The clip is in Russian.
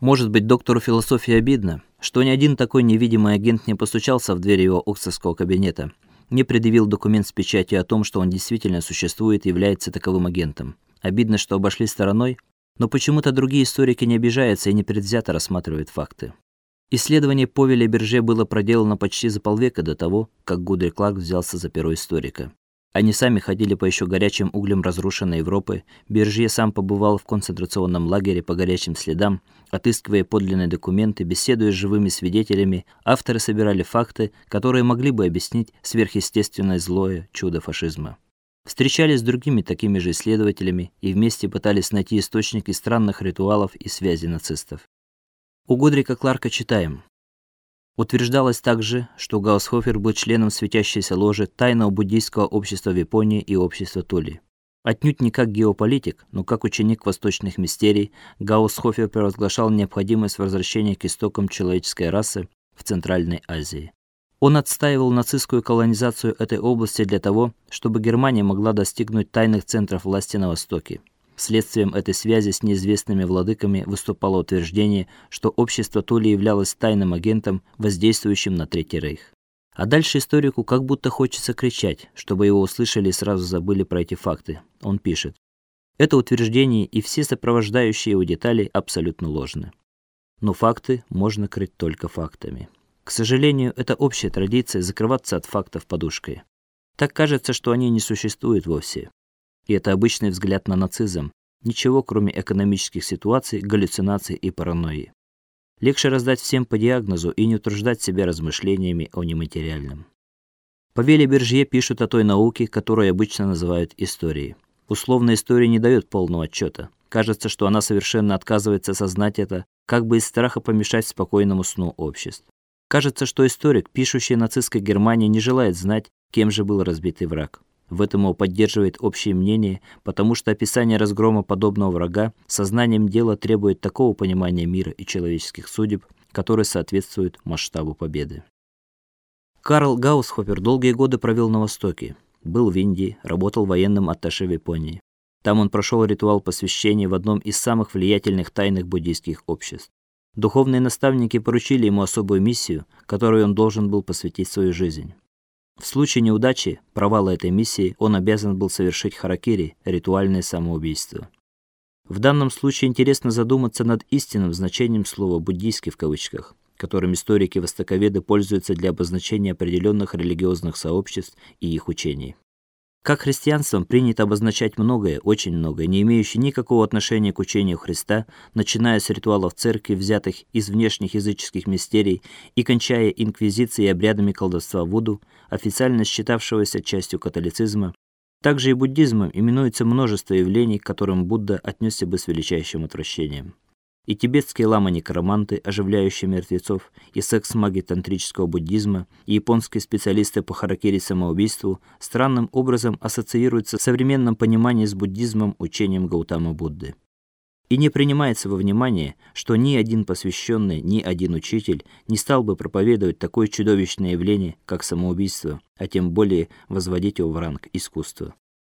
Может быть, доктору философии обидно, что ни один такой невидимый агент не постучался в дверь его оксфордского кабинета, не предъявил документ с печатью о том, что он действительно существует и является таковым агентом. Обидно, что обошли стороной, но почему-то другие историки не обижаются и не предвзято рассматривают факты. Исследование Повеля Берже было проделано почти за полвека до того, как Гудри Кларк взялся за перо историка. Они сами ходили по еще горячим углям разрушенной Европы. Бержье сам побывал в концентрационном лагере по горячим следам, отыскивая подлинные документы, беседуя с живыми свидетелями. Авторы собирали факты, которые могли бы объяснить сверхъестественное злое чудо фашизма. Встречались с другими такими же исследователями и вместе пытались найти источники странных ритуалов и связи нацистов. У Годрика Кларка читаем: Утверждалось также, что Гаусхофер был членом светящейся ложи Тайного буддийского общества в Японии и общества Тули. Отнюдь не как геополитик, но как ученик восточных мистерий, Гаусхофер провозглашал необходимость возвращения к истокам человеческой расы в Центральной Азии. Он отстаивал нацистскую колонизацию этой области для того, чтобы Германия могла достигнуть тайных центров власти на востоке. Следствием этой связи с неизвестными владыками выступало утверждение, что общество Тули являлось тайным агентом, воздействующим на Третий рейх. А дальше историку как будто хочется кричать, чтобы его услышали и сразу забыли про эти факты. Он пишет: "Это утверждение и все сопровождающие его детали абсолютно ложны. Но факты можно крыть только фактами. К сожалению, это общая традиция закрываться от фактов подушкой. Так кажется, что они не существуют вовсе. И это обычный взгляд на нацизм. Ничего, кроме экономических ситуаций, галлюцинаций и паранойи. Легче раздать всем по диагнозу и не утруждать себя размышлениями о нематериальном. Павеле Бержье пишут о той науке, которую обычно называют историей. Условная история не дает полного отчета. Кажется, что она совершенно отказывается осознать это, как бы из страха помешать спокойному сну обществ. Кажется, что историк, пишущий о нацистской Германии, не желает знать, кем же был разбитый враг. В этом его поддерживает общее мнение, потому что описание разгрома подобного врага сознанием дела требует такого понимания мира и человеческих судеб, которое соответствует масштабу победы. Карл Гаусхофер долгие годы провел на Востоке. Был в Индии, работал военным атташе в Японии. Там он прошел ритуал посвящения в одном из самых влиятельных тайных буддийских обществ. Духовные наставники поручили ему особую миссию, которой он должен был посвятить свою жизнь. В случае неудачи, провала этой миссии, он обязан был совершить харакири, ритуальное самоубийство. В данном случае интересно задуматься над истинным значением слова буддийский в кавычках, которым историки-востоковеды пользуются для обозначения определенных религиозных сообществ и их учений. Как христианством принято обозначать многое, очень многое, не имеющее никакого отношения к учению Христа, начиная с ритуалов церкви, взятых из внешних языческих мистерий, и кончая инквизицией и обрядами колдовства вуду, официально считавшегося частью католицизма. Также и буддизмом именуется множество явлений, к которым Будда отнесся бы с величайшим отвращением и тибетские ламы-некроманты, оживляющие мертвецов, и секс-маги тантрического буддизма, и японские специалисты по харакири-самоубийству странным образом ассоциируются в современном понимании с буддизмом учением Гаутама Будды. И не принимается во внимание, что ни один посвященный, ни один учитель не стал бы проповедовать такое чудовищное явление, как самоубийство, а тем более возводить его в ранг искусства.